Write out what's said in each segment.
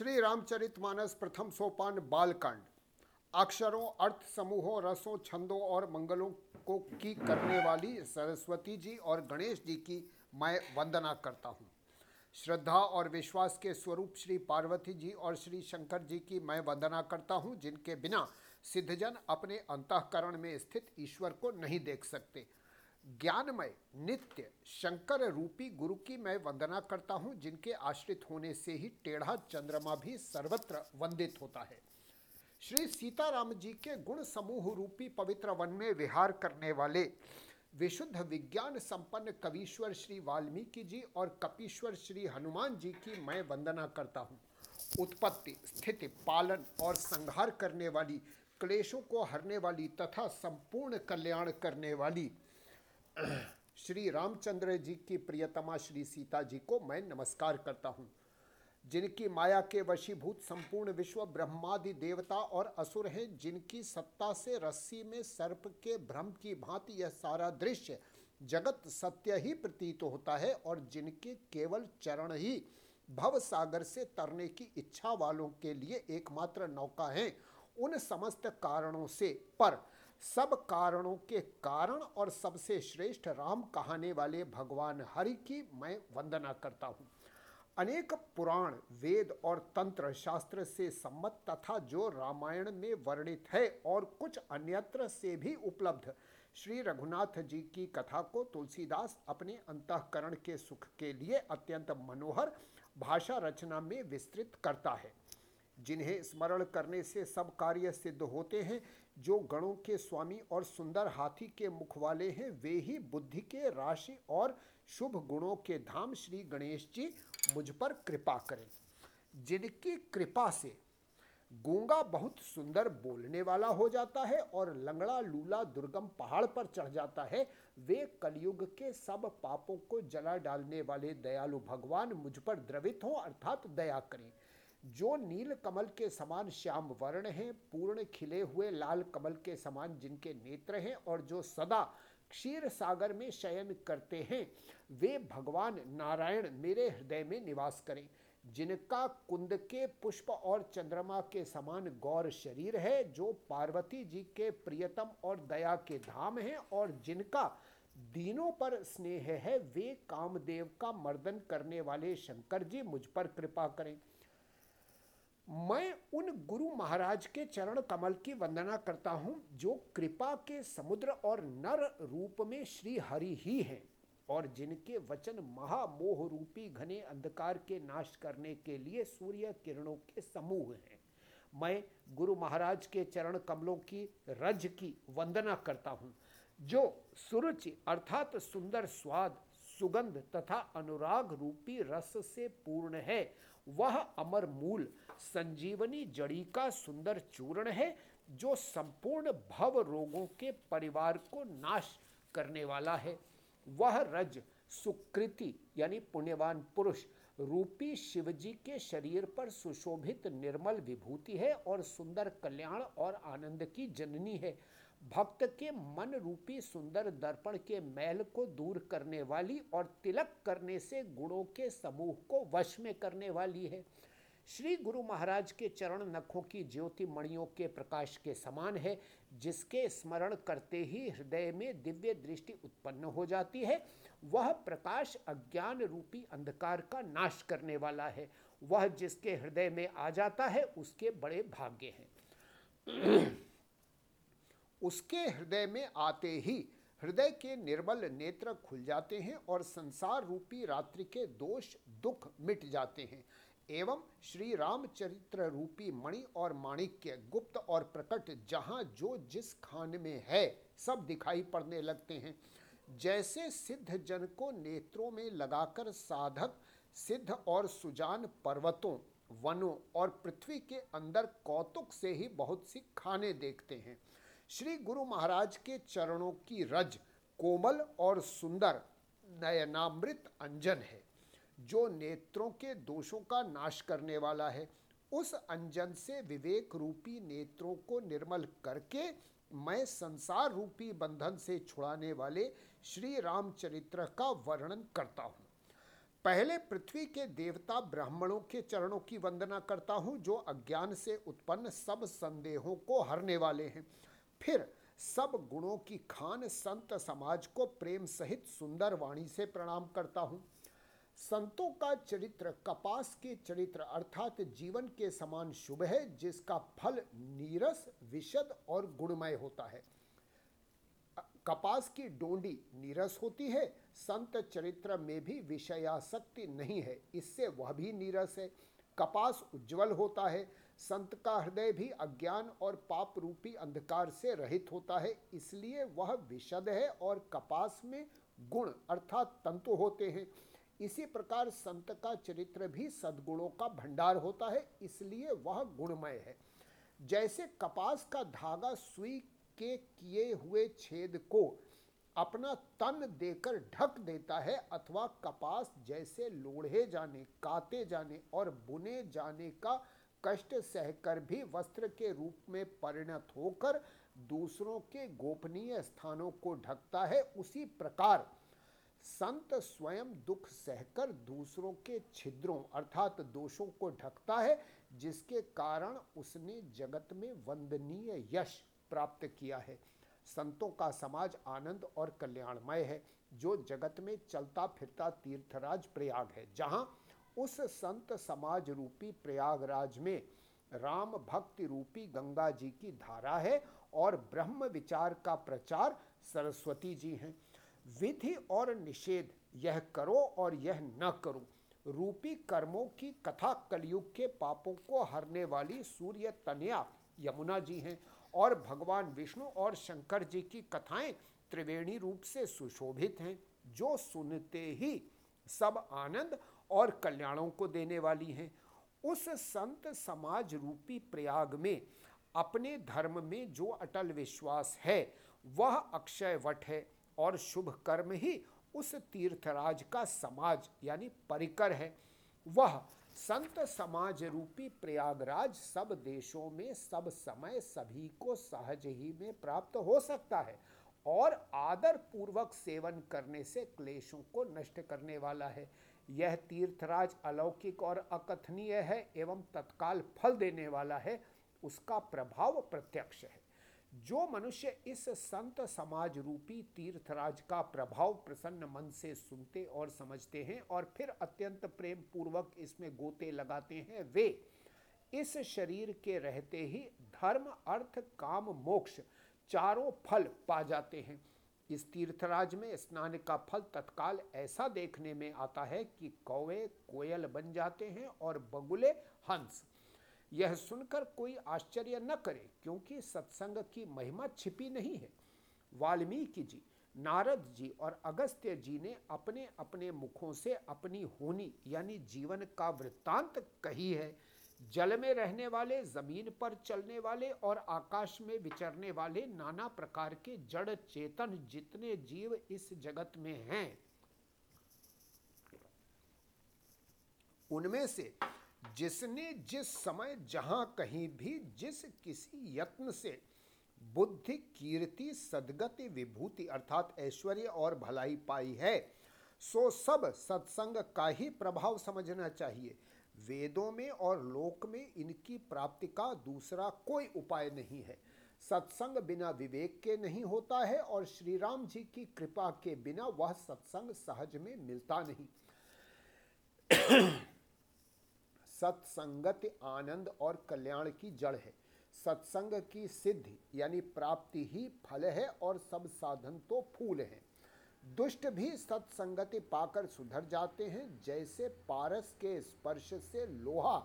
श्री रामचरितमानस प्रथम सोपान बालकांड। अक्षरों, अर्थ समूहों, रसों, छंदों और मंगलों को की करने वाली सरस्वती जी और गणेश जी की मैं वंदना करता हूँ। श्रद्धा और विश्वास के स्वरूप श्री पार्वती जी और श्री शंकर जी की मैं वंदना करता हूँ, जिनके बिना सिद्धजन अपने अंतकरण में स्थित ईश्वर को नहीं देख सकते। ज्ञानमय, नित्य, शंकर रूपी गुरु की मैं वंदना करता हूँ, जिनके आश्रित होने से ही टेढ़ा चंद्रमा भी सर्वत्र वंदित होता है। श्री सीताराम जी के गुण समूह रूपी पवित्र वन में विहार करने वाले विशुद्ध विज्ञान संपन्न कवीश्वर श्री वाल्मीकि जी और कपीश्वर श्री हनुमान जी की मैं वंदना करता हूँ। उत्पत्ति, स्थिति, पालन और संहार करने वाली, क्लेशों को हरने वाली तथा संपूर्ण कल्याण करने वाली श्री रामचंद्र जी की प्रियतमा श्री सीता जी को मैं नमस्कार करता हूँ। जिनकी माया के वशीभूत संपूर्ण विश्व ब्रह्मादि देवता और असुर हैं, जिनकी सत्ता से रस्सी में सर्प के भ्रम की भांति यह सारा दृश्य जगत सत्य ही प्रतीत होता है और जिनके केवल चरण ही भव सागर से तरने की इच्छा वालों के लिए एकमात्र नौका है, उन समस्त कारणों से। पर सब कारणों के कारण और सबसे श्रेष्ठ राम कहाने वाले भगवान हरि की मैं वंदना करता हूँ। अनेक पुराण, वेद और तंत्र शास्त्र से सम्मत तथा जो रामायण में वर्णित है और कुछ अन्यत्र से भी उपलब्ध, श्री रघुनाथ जी की कथा को तुलसीदास अपने अंतकरण के सुख के लिए अत्यंत मनोहर भाषा रचना में विस्तृत करता है। जिन्हें स्मरण करने से सब कार्य सिद्ध होते हैं जो गणों के स्वामी और सुंदर हाथी के मुख वाले हैं, वे ही बुद्धि के राशि और शुभ गुणों के धाम श्री गणेश जी मुझ पर कृपा करें। जिनकी कृपा से गूँगा बहुत सुंदर बोलने वाला हो जाता है और लंगड़ा लूला दुर्गम पहाड़ पर चढ़ जाता है, वे कलयुग के सब पापों को जला डालने वाले दयालु भगवान मुझ पर द्रवित हों, अर्थात दया करें। जो नील कमल के समान श्याम वर्ण हैं, पूर्ण खिले हुए लाल कमल के समान जिनके नेत्र हैं और जो सदा क्षीर सागर में शयन करते हैं, वे भगवान नारायण मेरे हृदय में निवास करें। जिनका कुंद के पुष्प और चंद्रमा के समान गौर शरीर है, जो पार्वती जी के प्रियतम और दया के धाम हैं और जिनका दीनों पर स्नेह है, वे कामदेव का मर्दन करने वाले शंकर जी मुझ पर कृपा करें। मैं उन गुरु महाराज के चरण कमल की वंदना करता हूँ, जो कृपा के समुद्र और नर रूप में श्री हरि ही हैं, और जिनके वचन महामोह रूपी घने अंधकार के नाश करने के लिए सूर्य किरणों के समूह हैं। मैं गुरु महाराज के चरण कमलों की रज की वंदना करता हूँ, जो सुरुचि अर्थात सुंदर स्वाद, सुगंध तथा अनुराग रूपी रस से पूर्ण है वह अमर मूल संजीवनी जड़ी का सुंदर चूर्ण है, जो संपूर्ण भव रोगों के परिवार को नाश करने वाला है। वह रज, सुकृति, यानी पुण्यवान पुरुष, रूपी शिवजी के शरीर पर सुशोभित निर्मल विभूति है और सुंदर कल्याण और आनंद की जननी है। भक्त के मन रूपी सुंदर दर्पण के मैल को दूर करने वाली और तिलक करने से गुणों के समूह को वश में करने वाली है। श्री गुरु महाराज के चरण नखों की ज्योति मणियों के प्रकाश के समान है, जिसके स्मरण करते ही हृदय में दिव्य दृष्टि उत्पन्न हो जाती है। वह प्रकाश अज्ञान रूपी अंधकार का नाश करने वाला है। वह जिसके हृदय में आ जाता है, उसके बड़े भाग्य हैं। उसके हृदय में आते ही हृदय के निर्मल नेत्र खुल जाते हैं और संसार रूपी रात्रि के दोष, दुख मिट जाते हैं। एवं श्री रामचरित्र रूपी मणि और माणिक्य, गुप्त और प्रकट, जहाँ जो जिस खान में है, सब दिखाई पड़ने लगते हैं। जैसे सिद्ध जन को नेत्रों में लगाकर साधक, सिद्ध और सुजान पर्वतों, वनों और पृथ्वी के अंदर कौतुक से ही बहुत सी खाने देखते हैं। श्री गुरु महाराज के चरणों की रज, कोमल और सुंदर नयनामृत अंजन है। जो नेत्रों के दोषों का नाश करने वाला है, उस अंजन से विवेक रूपी नेत्रों को निर्मल करके मैं संसार रूपी बंधन से छुड़ाने वाले श्री रामचरित्र का वर्णन करता हूँ। पहले पृथ्वी के देवता ब्राह्मणों के चरणों की वंदना करता हूँ, जो अज्ञान से उत्पन्न सब संदेहों को हरने वाले हैं। फिर सब गुणों की खान संत समाज को प्रेम सहित सुंदर वाणी से प्रणाम करता हूँ। संतों का चरित्र कपास के चरित्र अर्थात जीवन के समान शुभ है, जिसका फल नीरस, विशद और गुणमय होता है। कपास की डोंडी नीरस होती है, संत चरित्र में भी विषयाशक्ति नहीं है, इससे वह भी नीरस है। कपास उज्जवल होता है संत का हृदय भी अज्ञान और पाप रूपी अंधकार से रहित होता है, इसलिए वह विशद है और कपास में गुण अर्थात तंतु होते हैं। इसी प्रकार संत का चरित्र भी सद्गुणों का भंडार होता है, इसलिए वह गुणमय है। जैसे कपास का धागा सुई के किए हुए छेद को अपना तन देकर ढक देता है, अथवा कपास जैसे लोढ़े जाने, काते जाने और बुने जाने का कष्ट सहकर भी वस्त्र के रूप में परिणत होकर दूसरों के गोपनीय स्थानों को ढकता है। उसी प्रकार संत स्वयं दुख सहकर दूसरों के छिद्रों अर्थात दोषों को ढकता है, जिसके कारण उसने जगत में वंदनीय यश प्राप्त किया है। संतों का समाज आनंद और कल्याणमय है, जो जगत में चलता फिरता तीर्थराज प्रयाग है, जहाँ उस संत समाज रूपी प्रयागराज में राम भक्ति रूपी गंगा जी की धारा है और ब्रह्म विचार का प्रचार सरस्वती जी हैं। विधि और निषेध, यह करो और यह न करो, रूपी कर्मों की कथा कलयुग के पापों को हरने वाली सूर्य तनया यमुना जी हैं और भगवान विष्णु और शंकर जी की कथाएँ त्रिवेणी रूप से सुशोभित हैं, जो सुनते ही सब आनंद और कल्याणों को देने वाली हैं। उस संत समाज रूपी प्रयाग में, अपने धर्म में जो अटल विश्वास है, वह अक्षय वट है और शुभ कर्म ही उस तीर्थराज का समाज, यानी परिकर है। वह संत समाज रूपी प्रयागराज सब देशों में, सब समय सभी को सहज ही में प्राप्त हो सकता है। और आदर पूर्वक सेवन करने से क्लेशों को नष्ट करने वाला है। यह तीर्थराज अलौकिक और अकथनीय है एवं तत्काल फल देने वाला है, उसका प्रभाव प्रत्यक्ष है। जो मनुष्य इस संत समाज रूपी तीर्थराज का प्रभाव प्रसन्न मन से सुनते और समझते हैं और फिर अत्यंत प्रेम पूर्वक इसमें गोते लगाते हैं, वे इस शरीर के रहते ही धर्म, अर्थ, काम, मोक्ष चारों फल पा जाते हैं। इस तीर्थराज में स्नान का फल तत्काल ऐसा देखने में आता है कि कौवे कोयल बन जाते हैं और बगुले हंस। यह सुनकर कोई आश्चर्य न करे, क्योंकि सत्संग की महिमा छिपी नहीं है। वाल्मीकि जी, नारद जी और अगस्त्य जी ने अपने अपने मुखों से अपनी होनी, यानी जीवन का वृत्तांत कही है। जल में रहने वाले, ज़मीन पर चलने वाले और आकाश में विचरने वाले नाना प्रकार के जड़ चेतन जितने जीव इस जगत में हैं, उनमें से जिसने जिस समय जहाँ कहीं भी, जिस किसी यत्न से बुद्धि, कीर्ति, सदगति, विभूति अर्थात ऐश्वर्य और भलाई पाई है, सो सब सत्संग का ही प्रभाव समझना चाहिए। वेदों में और लोक में इनकी प्राप्ति का दूसरा कोई उपाय नहीं है। सत्संग बिना विवेक के नहीं होता है और श्री राम जी की कृपा के बिना वह सत्संग सहज में मिलता नहीं। सत्संगत आनंद और कल्याण की जड़ है। सत्संग की सिद्धि यानी प्राप्ति ही फल है और सब साधन तो फूल हैं। दुष्ट भी सत्संगति पाकर सुधर जाते हैं, जैसे पारस के स्पर्श से लोहा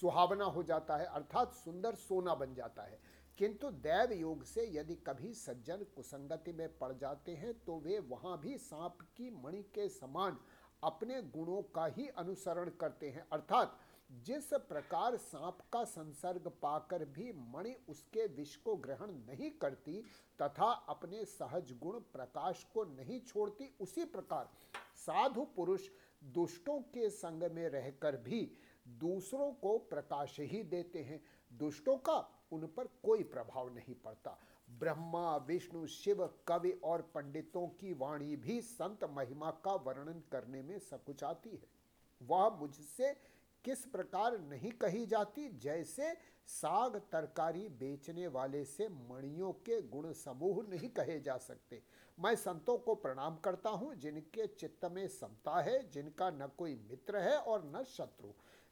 सुहावना हो जाता है, अर्थात सुंदर सोना बन जाता है। किंतु दैव योग से यदि कभी सज्जन कुसंगति में पड़ जाते हैं तो वे वहाँ भी सांप की मणि के समान अपने गुणों का ही अनुसरण करते हैं, अर्थात जिस प्रकार सांप का संसर्ग पाकर भी मणि उसके विष को ग्रहण नहीं करती तथा अपने सहज गुण प्रकाश को नहीं छोड़ती, उसी प्रकार साधु पुरुष दुष्टों के संग में रहकर भी दूसरों को प्रकाश ही देते हैं। दुष्टों का उन पर कोई प्रभाव नहीं पड़ता। ब्रह्मा, विष्णु, शिव, कवि और पंडितों की वाणी भी संत महिमा का वर्णन करने में सकुचाती है। वह मुझसे किस प्रकार नहीं कही जाती? जैसे साग तरकारी बेचने वाले से मणियों के गुण समूह नहीं कहे जा सकते। मैं संतों को प्रणाम करता हूँ, जिनके चित्त में समता है, जिनका न कोई मित्र है और न शत्रु।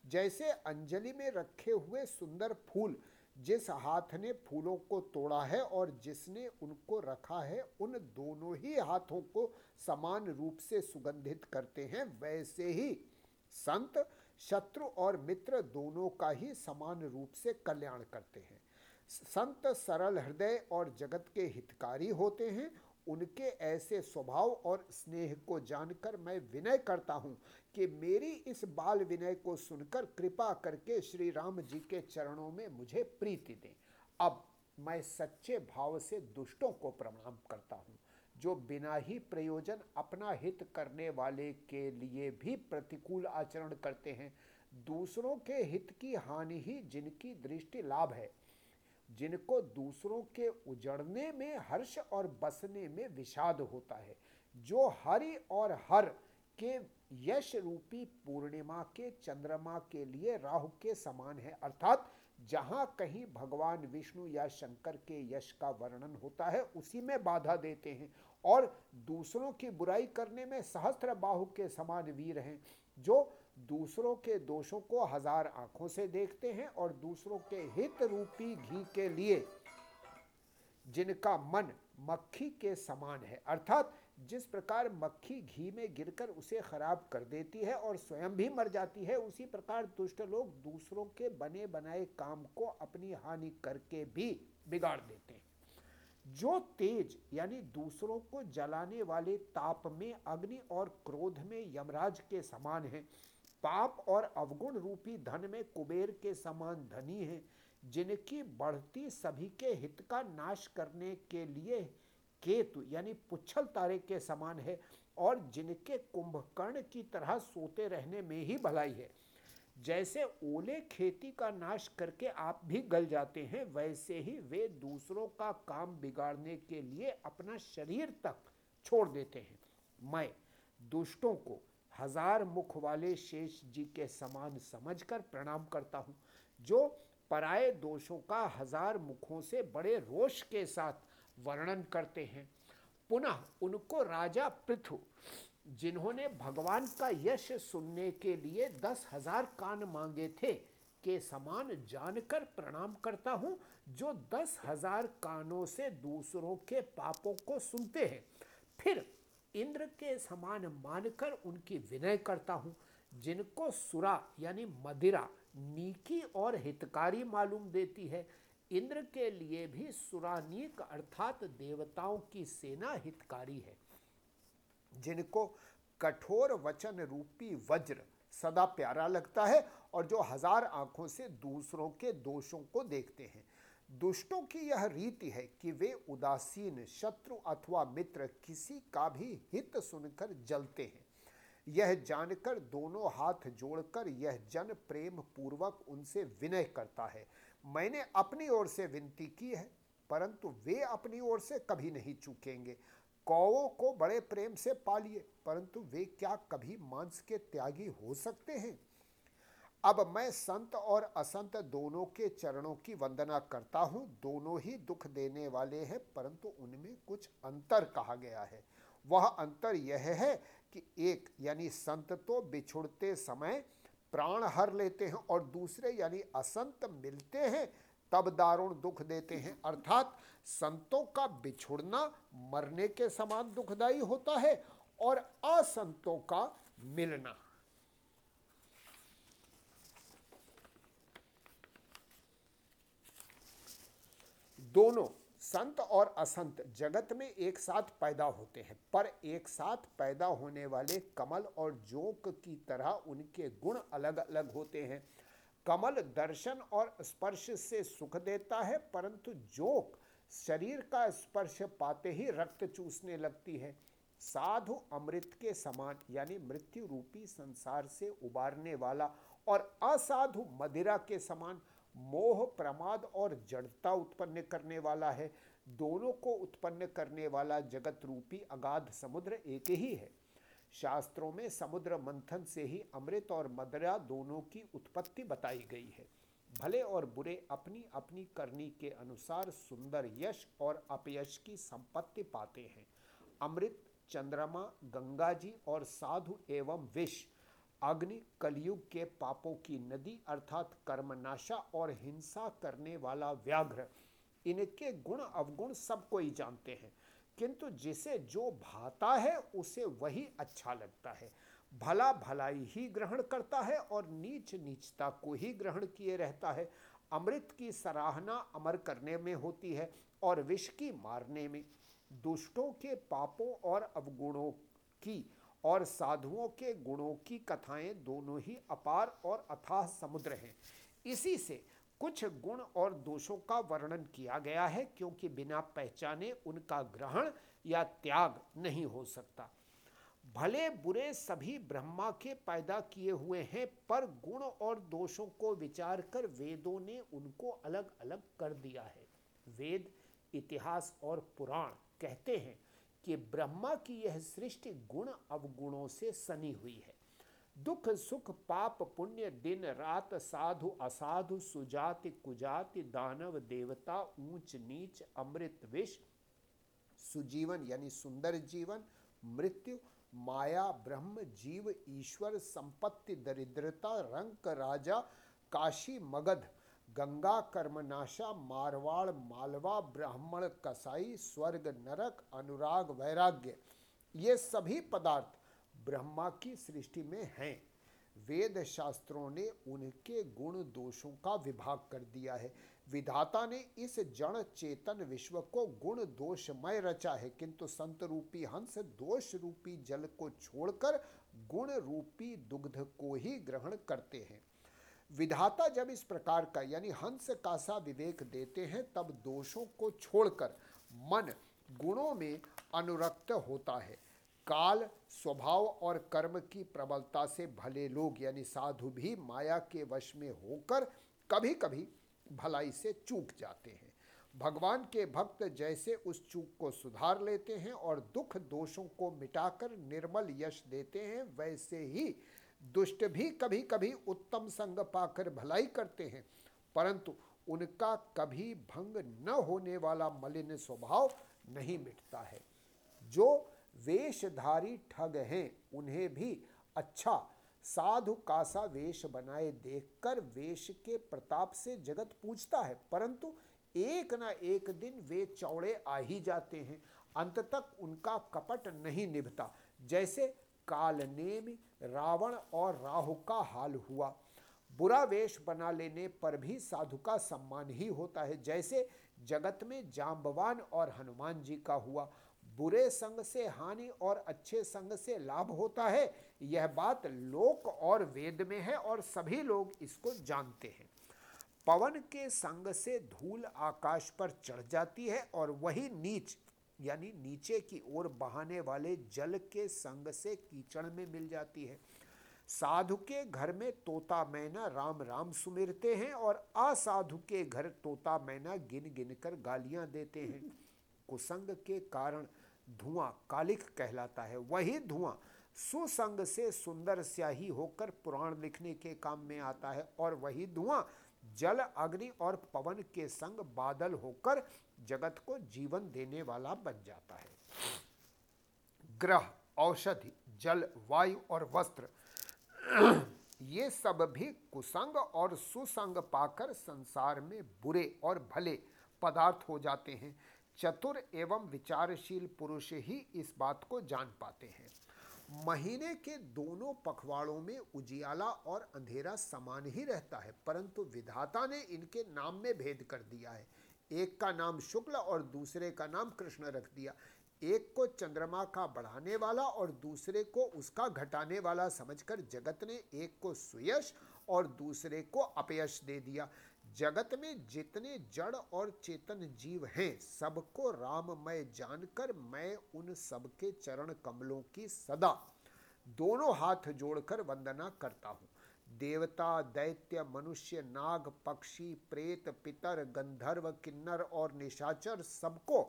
जैसे अंजलि में रखे हुए सुंदर फूल, जिस हाथ ने फूलों को तोड़ा है और जिसने उनको रखा है, उन दोनों ही हाथों को समान रूप से सुगंधित करते हैं। वैसे ही संत शत्रु और मित्र दोनों का ही समान रूप से कल्याण करते हैं। संत सरल हृदय और जगत के हितकारी होते हैं। उनके ऐसे स्वभाव और स्नेह को जानकर मैं विनय करता हूँ कि मेरी इस बाल विनय को सुनकर कृपा करके श्री राम जी के चरणों में मुझे प्रीति दें। अब मैं सच्चे भाव से दुष्टों को प्रणाम करता हूँ। जो बिना ही प्रयोजन अपना हित करने वाले के लिए भी प्रतिकूल आचरण करते हैं, दूसरों के हित की हानि ही जिनकी दृष्टि लाभ है। जिनको दूसरों के उजड़ने में हर्ष और बसने में विषाद होता है, जो हरि और हर के यश रूपी पूर्णिमा के चंद्रमा के लिए राहु के समान है, अर्थात जहाँ कहीं भगवान विष्णु या शंकर के यश का वर्णन होता है, उसी में बाधा देते हैं। और दूसरों की बुराई करने में सहस्त्र बाहु के समान वीर हैं, जो दूसरों के दोषों को हज़ार आँखों से देखते हैं और दूसरों के हित रूपी घी के लिए जिनका मन मक्खी के समान है। अर्थात जिस प्रकार मक्खी घी में गिरकर उसे खराब कर देती है और स्वयं भी मर जाती है, उसी प्रकार दुष्ट लोग दूसरों के बने बनाए काम को अपनी हानि करके भी बिगाड़ देते हैं। जो तेज, यानी दूसरों को जलाने वाले ताप में, अग्नि और क्रोध में यमराज के समान है। पाप और अवगुण रूपी धन में कुबेर के समान धनी है, जिनकी बढ़ती सभी के हित का नाश करने के लिए केतु यानी पुच्छल तारे के समान है और जिनके कुंभकर्ण की तरह सोते रहने में ही भलाई है। जैसे ओले खेती का नाश करके आप भी गल जाते हैं, वैसे ही वे दूसरों का काम बिगाड़ने के लिए अपना शरीर तक छोड़ देते हैं। मैं दुष्टों को हज़ार मुख वाले शेष जी के समान समझकर प्रणाम करता हूँ, जो पराये दोषों का हज़ार मुखों से बड़े रोष के साथ वर्णन करते हैं। पुनः उनको राजा पृथु, जिन्होंने भगवान का यश सुनने के लिए दस हज़ार कान मांगे थे, के समान जानकर प्रणाम करता हूँ, जो दस हज़ार कानों से दूसरों के पापों को सुनते हैं। फिर इंद्र के समान मानकर उनकी विनय करता हूँ, जिनको सुरा यानी मदिरा, नीकी और हितकारी मालूम देती है इंद्र के लिए भी सुरानीक अर्थात देवताओं की सेना हितकारी है। जिनको कठोर वचन रूपी वज्र सदा प्यारा लगता है और जो हज़ार आँखों से दूसरों के दोषों को देखते हैं। दुष्टों की यह रीति है कि वे उदासीन, शत्रु अथवा मित्र किसी का भी हित सुनकर जलते हैं। यह जानकर दोनों हाथ जोड़कर यह जन प्रेम पूर्वक उनसे विनय करता है। मैंने अपनी ओर से विनती की है, परंतु वे अपनी ओर से कभी नहीं चूकेंगे। कौवों को बड़े प्रेम से पालिए, परंतु वे क्या कभी मांस के त्यागी हो सकते हैं? अब मैं संत और असंत दोनों के चरणों की वंदना करता हूँ। दोनों ही दुख देने वाले हैं, परंतु उनमें कुछ अंतर कहा गया है। वह अंतर यह है कि एक, यानी संत तो बिछुड़ते समय प्राण हर लेते हैं और दूसरे यानी असंत मिलते हैं, तब दारुण दुख देते हैं। अर्थात संतों का बिछुड़ना मरने के समान दुखदाई होता है और असंतों का मिलना। दोनों संत और असंत जगत में एक साथ पैदा होते हैं, पर एक साथ पैदा होने वाले कमल और जोक की तरह उनके गुण अलग अलग होते हैं। कमल दर्शन और स्पर्श से सुख देता है, परंतु जोक शरीर का स्पर्श पाते ही रक्त चूसने लगती है। साधु अमृत के समान, यानी मृत्यु रूपी संसार से उबारने वाला और असाधु मदिरा के समान मोह, प्रमाद और जड़ता उत्पन्न करने वाला है। दोनों को उत्पन्न करने वाला जगत रूपी अगाध समुद्र एक ही है। शास्त्रों में समुद्र मंथन से ही अमृत और मदरा दोनों की उत्पत्ति बताई गई है। भले और बुरे अपनी अपनी करनी के अनुसार सुंदर यश और अपयश की संपत्ति पाते हैं। अमृत, चंद्रमा, गंगा जी और साधु एवं विष अग्नि कलयुग के पापों की नदी अर्थात कर्मनाशा और हिंसा करने वाला व्याघ्र। इनके गुण अवगुण सब कोई जानते हैं, किंतु जिसे जो भाता है, उसे वही अच्छा लगता है। भला भलाई ही ग्रहण करता है और नीच नीचता को ही ग्रहण किए रहता है। अमृत की सराहना अमर करने में होती है और विष की मारने में। दुष्टों के पापों और अवगुणों की और साधुओं के गुणों की कथाएँ दोनों ही अपार और अथाह समुद्र हैं। इसी से कुछ गुण और दोषों का वर्णन किया गया है, क्योंकि बिना पहचाने उनका ग्रहण या त्याग नहीं हो सकता। भले बुरे सभी ब्रह्मा के पैदा किए हुए हैं, पर गुण और दोषों को विचार कर वेदों ने उनको अलग अलग कर दिया है। वेद, इतिहास और पुराण कहते हैं कि ब्रह्मा की यह सृष्टि गुण अवगुणों से सनी हुई है। दुख, सुख, पाप, पुण्य, दिन, रात, साधु, असाधु, सुजाति, कुजाति, दानव, देवता, ऊंच, नीच, अमृत, विष, सुजीवन यानी सुंदर जीवन, मृत्यु, माया, ब्रह्म, जीव, ईश्वर, संपत्ति, दरिद्रता रंक राजा, काशी, मगध गंगा, कर्मनाशा, मारवाड़, मालवा, ब्राह्मण, कसाई, स्वर्ग, नरक, अनुराग, वैराग्य, ये सभी पदार्थ ब्रह्मा की सृष्टि में हैं। वेद शास्त्रों ने उनके गुण दोषों का विभाग कर दिया है। विधाता ने इस जड़ चेतन विश्व को गुण दोषमय रचा है, किंतु संत रूपी हंस दोष रूपी जल को छोड़कर गुण रूपी दुग्ध को ही ग्रहण करते हैं। विधाता जब इस प्रकार का, यानी हंस का सा विवेक देते हैं, तब दोषों को छोड़कर मन गुणों में अनुरक्त होता है। काल, स्वभाव और कर्म की प्रबलता से भले लोग, यानी साधु भी माया के वश में होकर कभी कभी भलाई से चूक जाते हैं। भगवान के भक्त जैसे उस चूक को सुधार लेते हैं और दुख दोषों को मिटाकर निर्मल यश देते हैं, वैसे ही दुष्ट भी कभी कभी उत्तम संग पाकर भलाई करते हैं, परंतु उनका कभी भंग न होने वाला मलिन स्वभाव नहीं मिटता है। जो वेशधारी ठग हैं, उन्हें भी अच्छा साधु कासा वेश बनाए देखकर वेश के प्रताप से जगत पूछता है, परंतु एक ना एक दिन वे चौड़े आ ही जाते हैं अंत तक उनका कपट नहीं निभता। जैसे कालनेम रावण और राहु का हाल हुआ। बुरा वेश बना लेने पर भी साधु का सम्मान ही होता है, जैसे जगत में जाम्बवान और हनुमान जी का हुआ। बुरे संग से हानि और अच्छे संग से लाभ होता है, यह बात लोक और वेद में है और सभी लोग इसको जानते हैं। पवन के संग से धूल आकाश पर चढ़ जाती है और वही नीच यानी नीचे की ओर बहाने वाले जल के संग से कीचड़ में मिल जाती है। साधु के घर में तोता मैना राम राम सुमिरते हैं और असाधु के घर तोता मैना गिन गिन कर गालियाँ देते हैं। कुसंग के कारण धुआँ कालिक कहलाता है। वही धुआँ सुसंग से सुंदर स्याही होकर पुराण लिखने के काम में आता है और वही धुआँ जल, अग्नि और पवन के संग बादल होकर जगत को जीवन देने वाला बन जाता है। ग्रह, औषधि, जल, वायु और वस्त्र, ये सब भी कुसंग और सुसंग पाकर संसार में बुरे और भले पदार्थ हो जाते हैं। चतुर एवं विचारशील पुरुष ही इस बात को जान पाते हैं। महीने के दोनों पखवाड़ों में उजियाला और अंधेरा समान ही रहता है, परंतु विधाता ने इनके नाम में भेद कर दिया है। एक का नाम शुक्ल और दूसरे का नाम कृष्ण रख दिया। एक को चंद्रमा का बढ़ाने वाला और दूसरे को उसका घटाने वाला समझकर जगत ने एक को सुयश और दूसरे को अपयश दे दिया। जगत में जितने जड़ और चेतन जीव हैं, सबको राममय जानकर मैं उन सबके चरण कमलों की सदा दोनों हाथ जोड़कर वंदना करता हूँ। देवता, दैत्य, मनुष्य, नाग, पक्षी, प्रेत, पितर, गंधर्व, किन्नर और निशाचर सबको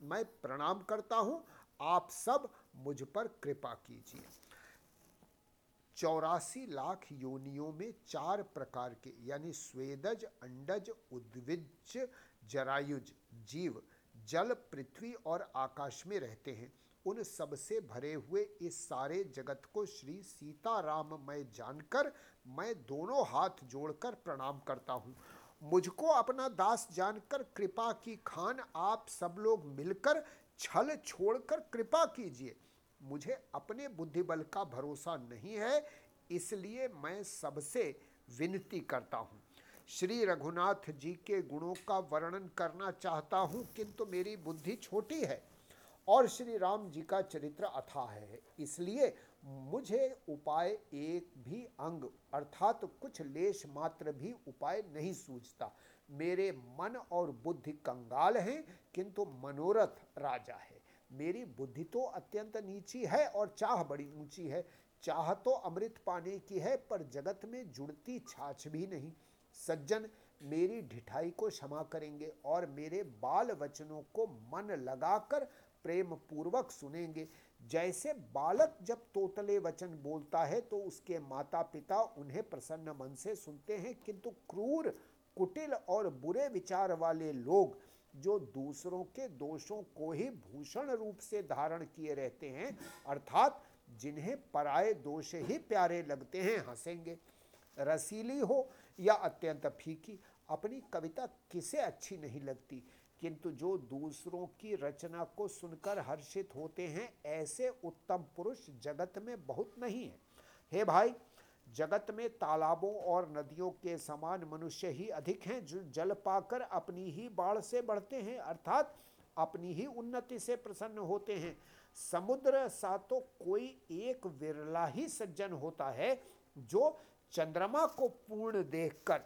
मैं प्रणाम करता हूँ। आप सब मुझ पर कृपा कीजिए। चौरासी लाख योनियों में चार प्रकार के, यानी स्वेदज, अंडज उद्विज जरायुज, जीव, जल, पृथ्वी और आकाश में रहते हैं। उन सबसे भरे हुए इस सारे जगत को श्री सीताराम मैं जानकर मैं दोनों हाथ जोड़कर प्रणाम करता हूँ। मुझको अपना दास जानकर कृपा की खान आप सब लोग मिलकर छल छोड़कर कृपा कीजिए। मुझे अपने बुद्धि बल का भरोसा नहीं है, इसलिए मैं सबसे विनती करता हूँ। श्री रघुनाथ जी के गुणों का वर्णन करना चाहता हूँ, किंतु मेरी बुद्धि छोटी है और श्री राम जी का चरित्र अथाह है। इसलिए मुझे उपाय एक भी अंग, अर्थात कुछ लेश मात्र भी उपाय नहीं सूझता। मेरे मन और बुद्धि कंगाल है, किंतु मनोरथ राजा है। मेरी बुद्धि तो अत्यंत नीची है और चाह बड़ी ऊँची है। चाह तो अमृत पाने की है, पर जगत में जुड़ती छाछ भी नहीं। सज्जन, मेरी ढिठाई को क्षमा करेंगे और मेरे बाल वचनों को मन लगाकर प्रेम पूर्वक सुनेंगे। जैसे बालक जब तोतले वचन बोलता है तो उसके माता पिता उन्हें प्रसन्न मन से सुनते हैं, किंतु क्रूर, कुटिल और बुरे विचार वाले लोग जो दूसरों के दोषों को ही भूषण रूप से धारण किए रहते हैं, अर्थात जिन्हें पराए दोष ही प्यारे लगते हैं, हंसेंगे। रसीली हो या अत्यंत फीकी, अपनी कविता किसे अच्छी नहीं लगती? किंतु जो दूसरों की रचना को सुनकर हर्षित होते हैं, ऐसे उत्तम पुरुष जगत में बहुत नहीं है। हे भाई जगत में तालाबों और नदियों के समान मनुष्य ही अधिक हैं जो जल पाकर अपनी ही बाढ़ से बढ़ते हैं, अर्थात अपनी ही उन्नति से प्रसन्न होते हैं। समुद्र सा तो कोई एक विरला ही सज्जन होता है जो चंद्रमा को पूर्ण देखकर,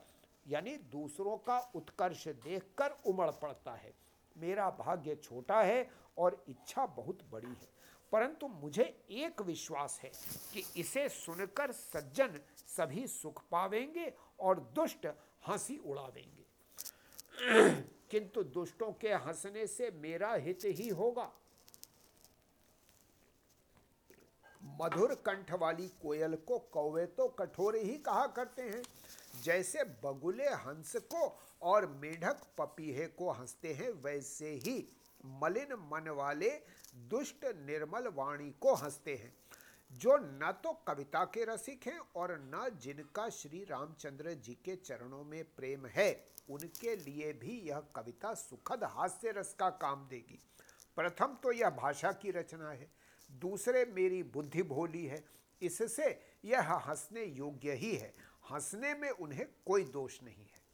यानी दूसरों का उत्कर्ष देखकर उमड़ पड़ता है। मेरा भाग्य छोटा है और इच्छा बहुत बड़ी है। परंतु मुझे एक विश्वास है कि इसे सुनकर सज्जन सभी सुख पावेंगे और दुष्ट हँसी उड़ावेंगे। किंतु दुष्टों के हंसने से मेरा हित ही होगा। मधुर कंठ वाली कोयल को कौवे तो कठोर ही कहा करते हैं। जैसे बगुले हंस को और मेढक पपीहे को हँसते हैं, वैसे ही मलिन मन वाले दुष्ट निर्मल वाणी को हँसते हैं, जो न तो कविता के रसिक हैं और न जिनका श्री रामचंद्र जी के चरणों में प्रेम है, उनके लिए भी यह कविता सुखद हास्य रस का काम देगी। प्रथम तो यह भाषा की रचना है, दूसरे मेरी बुद्धि भोली है, इससे यह हंसने योग्य ही है। हंसने में उन्हें कोई दोष नहीं है।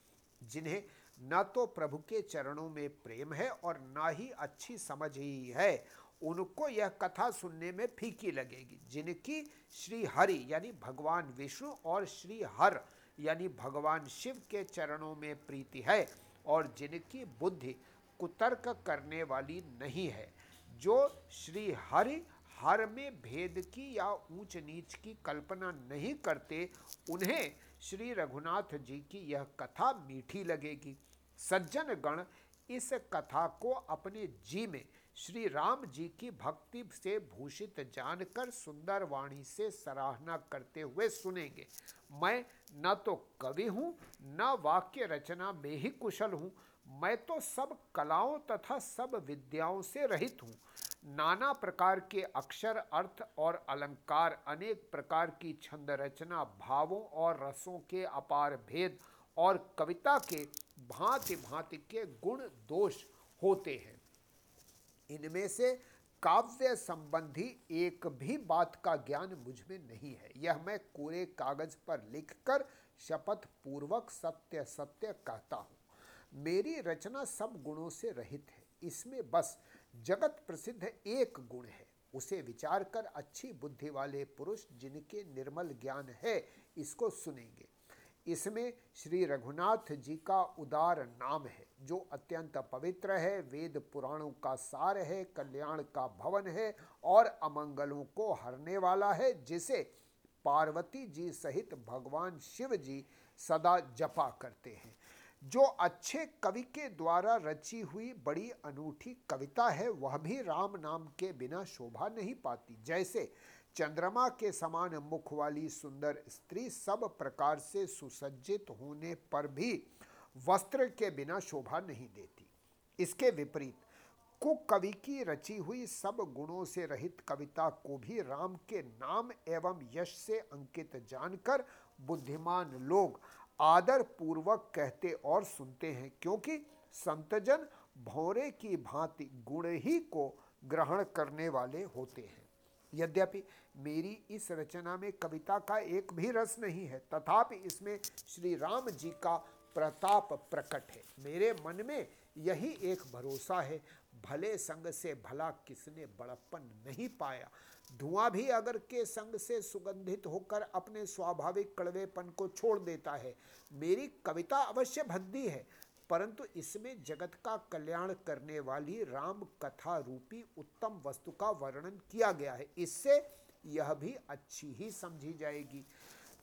जिन्हें न तो प्रभु के चरणों में प्रेम है और ना ही अच्छी समझ ही है। उनको यह कथा सुनने में फीकी लगेगी। जिनकी श्री हरि यानी भगवान विष्णु और श्री हर यानी भगवान शिव के चरणों में प्रीति है और जिनकी बुद्धि कुतर्क करने वाली नहीं है, जो श्री हरि हर में भेद की या ऊंच नीच की कल्पना नहीं करते, उन्हें श्री रघुनाथ जी की यह कथा मीठी लगेगी। सज्जन गण इस कथा को अपने जी में श्री राम जी की भक्ति से भूषित जानकर सुंदर वाणी से सराहना करते हुए सुनेंगे। मैं न तो कवि हूँ, न वाक्य रचना में ही कुशल हूँ। मैं तो सब कलाओं तथा सब विद्याओं से रहित हूँ। नाना प्रकार के अक्षर, अर्थ और अलंकार, अनेक प्रकार की छंद रचना, भावों और रसों के अपार भेद और कविता के भांति भांति के गुण दोष होते हैं। इनमें से काव्य संबंधी एक भी बात का ज्ञान मुझमें नहीं है। यह मैं कोरे कागज़ पर लिखकर शपथ पूर्वक सत्य सत्य कहता हूँ। मेरी रचना सब गुणों से रहित है। इसमें बस जगत प्रसिद्ध एक गुण है। उसे विचार कर अच्छी बुद्धि वाले पुरुष जिनके निर्मल ज्ञान है, इसको सुनेंगे। इसमें श्री रघुनाथ जी का उदार नाम है, जो अत्यंत पवित्र है, वेद पुराणों का सार है, कल्याण का भवन है और अमंगलों को हरने वाला है, जिसे पार्वती जी सहित भगवान शिव जी सदा जपा करते हैं। जो अच्छे कवि के द्वारा रची हुई बड़ी अनूठी कविता है, वह भी राम नाम के बिना शोभा नहीं पाती। जैसे चंद्रमा के समान मुख वाली सुंदर स्त्री सब प्रकार से सुसज्जित होने पर भी वस्त्र के बिना शोभा नहीं देती। इसके विपरीत कुकवि की रची हुई सब गुणों से रहित कविता को भी राम के नाम एवं यश से अंकित जानकर बुद्धिमान लोग आदर पूर्वक कहते और सुनते हैं, क्योंकि संतजन भौरे की भांति गुण ही को ग्रहण करने वाले होते हैं। यद्यपि मेरी इस रचना में कविता का एक भी रस नहीं है, तथापि इसमें श्री राम जी का प्रताप प्रकट है। मेरे मन में यही एक भरोसा है, भले संग से भला किसने बड़प्पन नहीं पाया। धुआँ भी अगर के संग से सुगंधित होकर अपने स्वाभाविक कड़वेपन को छोड़ देता है, मेरी कविता अवश्य भद्दी है परंतु इसमें जगत का कल्याण करने वाली राम कथा रूपी उत्तम वस्तु का वर्णन किया गया है। इससे यह भी अच्छी ही समझी जाएगी।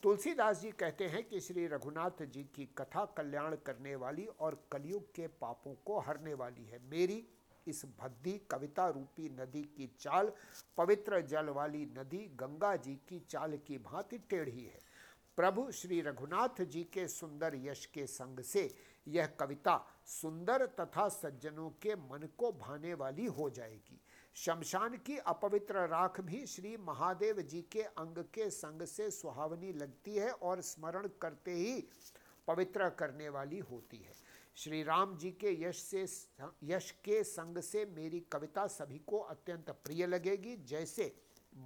तुलसीदास जी कहते हैं कि श्री रघुनाथ जी की कथा कल्याण करने वाली और कलयुग के पापों को हरने वाली है। मेरी इस भद्दी कविता रूपी नदी की चाल, पवित्र जल वाली नदी, गंगा जी की चाल की भांति टेढ़ी है। प्रभु श्री रघुनाथ जी के सुंदर यश के संग से यह कविता सुंदर तथा सज्जनों के मन को भाने वाली हो जाएगी। शमशान की अपवित्र राख भी श्री महादेव जी के अंग के संग से सुहावनी लगती है और स्मरण करते ही पवित्र करने वाली होती है। श्री राम जी के यश से यश के संग से मेरी कविता सभी को अत्यंत प्रिय लगेगी। जैसे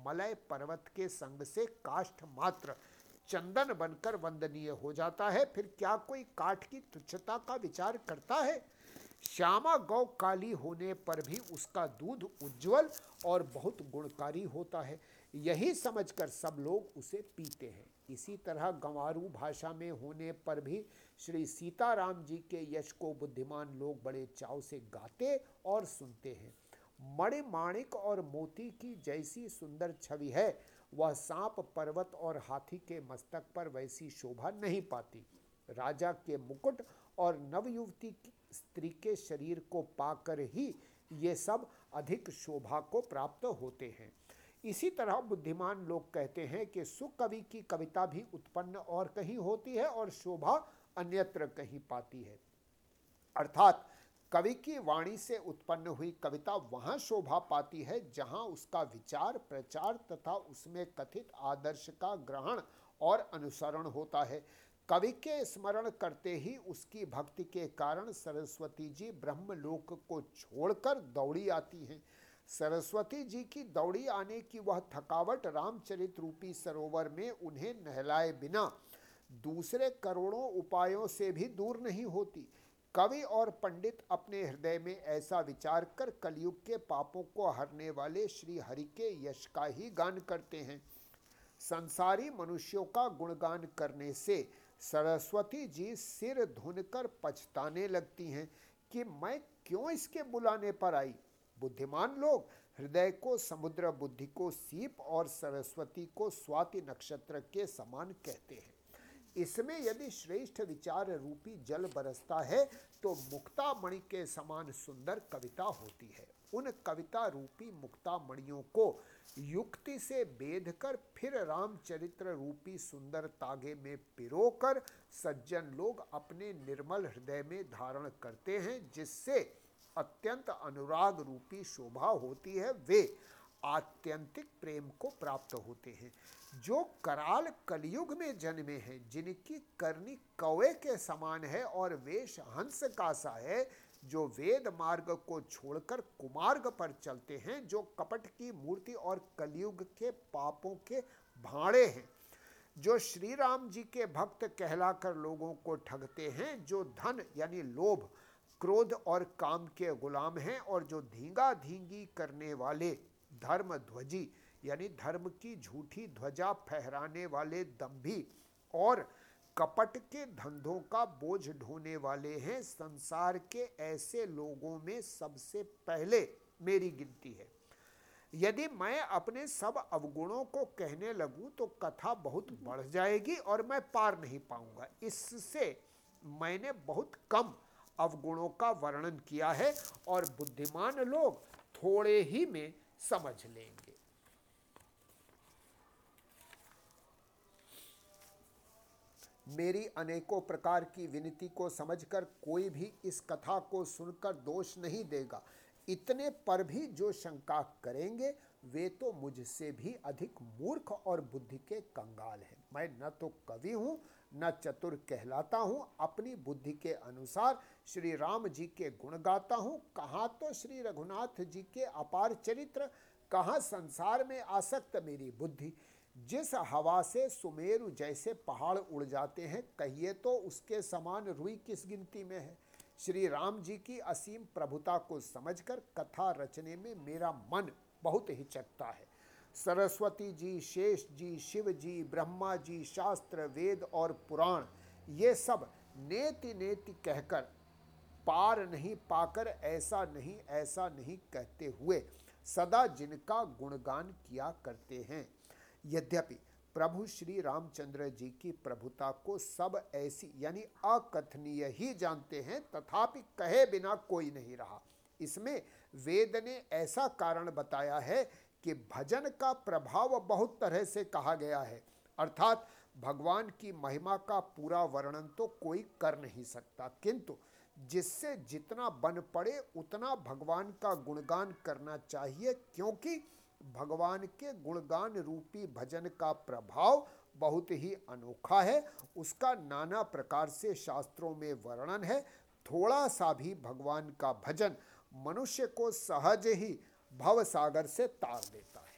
मलय पर्वत के संग से काष्ठ मात्र चंदन बनकर वंदनीय हो जाता है। फिर क्या कोई काठ की तुच्छता का विचार करता है? श्यामा गौ काली होने पर भी उसका दूध उज्जवल और बहुत गुणकारी होता है। यही समझकर सब लोग उसे पीते हैं। इसी तरह गंवारू भाषा में होने पर भी श्री सीताराम जी के यश को बुद्धिमान लोग बड़े चाव से गाते और सुनते हैं। मणि माणिक और मोती की जैसी सुंदर छवि है। वह सांप पर्वत और हाथी के मस्तक पर वैसी शोभा नहीं पाती। राजा के मुकुट और नवयुवती स्त्री के शरीर को पाकर ही ये सब अधिक शोभा को प्राप्त होते हैं। इसी तरह बुद्धिमान लोग कहते हैं कि सुकवि की कविता भी उत्पन्न और कहीं होती है और शोभा अन्यत्र कहीं पाती है। अर्थात कवि की वाणी से उत्पन्न हुई कविता वहाँ शोभा पाती है, जहाँ उसका विचार, प्रचार तथा उसमें कथित आदर्श का ग्रहण और अनुसरण होता है। कवि के स्मरण करते ही उसकी भक्ति के कारण सरस्वती जी ब्रह्मलोक को छोड़कर दौड़ी आती हैं। सरस्वती जी की दौड़ी आने की वह थकावट रामचरित रूपी सरोवर में उन्हें नहलाए बिना दूसरे करोड़ों उपायों से भी दूर नहीं होती। कवि और पंडित अपने हृदय में ऐसा विचार कर कलयुग के पापों को हरने वाले श्री हरि के यश का ही गान करते हैं। संसारी मनुष्यों का गुणगान करने से सरस्वती जी सिर धुनकर पछताने लगती हैं कि मैं क्यों इसके बुलाने पर आई? बुद्धिमान लोग हृदय को, समुद्र बुद्धि को, सीप और सरस्वती को स्वाति नक्षत्र के समान कहते हैं। इसमें यदि श्रेष्ठ विचार रूपी जल बरसता है तो मुक्ता मणि के समान सुंदर कविता होती है। उन कविता रूपी मुक्ता मणियों को युक्ति से बेध कर फिर रामचरित्र रूपी सुंदर तागे में पिरोकर सज्जन लोग अपने निर्मल हृदय में धारण करते हैं, जिससे अत्यंत अनुराग रूपी शोभा होती है। वे आत्यंतिक प्रेम को प्राप्त होते हैं, जो कराल कलयुग में जन्मे हैं, जिनकी करनी कौवे के समान है और वेश हंस का सा है, जो वेद मार्ग को छोड़कर कुमार्ग पर चलते हैं, जो कपट की मूर्ति और कलयुग के पापों के भाड़े हैं, जो श्री राम जी के भक्त कहलाकर लोगों को ठगते हैं, जो धन यानी लोभ, क्रोध और काम के गुलाम हैं और जो धींगा धींगी करने वाले धर्म ध्वजी यानी धर्म की झूठी ध्वजा फहराने वाले दम्भी और कपट के धंधों का बोझ ढोने वाले हैं। संसार के ऐसे लोगों में सबसे पहले मेरी गिनती है। यदि मैं अपने सब अवगुणों को कहने लगूं तो कथा बहुत बढ़ जाएगी और मैं पार नहीं पाऊँगा। इससे मैंने बहुत कम अवगुणों का वर्णन किया है और बुद्धिमान लोग थोड़े ही में समझ लेंगे। मेरी अनेकों प्रकार की विनती को समझकर कोई भी इस कथा को सुनकर दोष नहीं देगा। इतने पर भी जो शंका करेंगे, वे तो मुझसे भी अधिक मूर्ख और बुद्धि के कंगाल हैं। मैं न तो कवि हूँ न चतुर कहलाता हूँ, अपनी बुद्धि के अनुसार श्री राम जी के गुण गाता हूँ। कहाँ तो श्री रघुनाथ जी के अपार चरित्र, कहाँ संसार में आसक्त मेरी बुद्धि। जिस हवा से सुमेरु जैसे पहाड़ उड़ जाते हैं, कहिए तो उसके समान रुई किस गिनती में है? श्री राम जी की असीम प्रभुता को समझकर कथा रचने में मेरा मन बहुत हिचकता है। सरस्वती जी, शेष जी, शिव जी, ब्रह्मा जी, शास्त्र, वेद और पुराण, ये सब नेति नेति कहकर, पार नहीं पाकर, ऐसा नहीं ऐसा नहीं कहते हुए सदा जिनका गुणगान किया करते हैं। यद्यपि प्रभु श्री रामचंद्र जी की प्रभुता को सब ऐसी, यानी अकथनीय ही जानते हैं, तथापि कहे बिना कोई नहीं रहा। इसमें वेद ने ऐसा कारण बताया है कि भजन का प्रभाव बहुत तरह से कहा गया है। अर्थात भगवान की महिमा का पूरा वर्णन तो कोई कर नहीं सकता। किंतु जिससे जितना बन पड़े उतना भगवान का गुणगान करना चाहिए, क्योंकि भगवान के गुणगान रूपी भजन का प्रभाव बहुत ही अनोखा है। उसका नाना प्रकार से शास्त्रों में वर्णन है। थोड़ा सा भी भगवान का भजन मनुष्य को सहज ही भव सागर से तार देता है।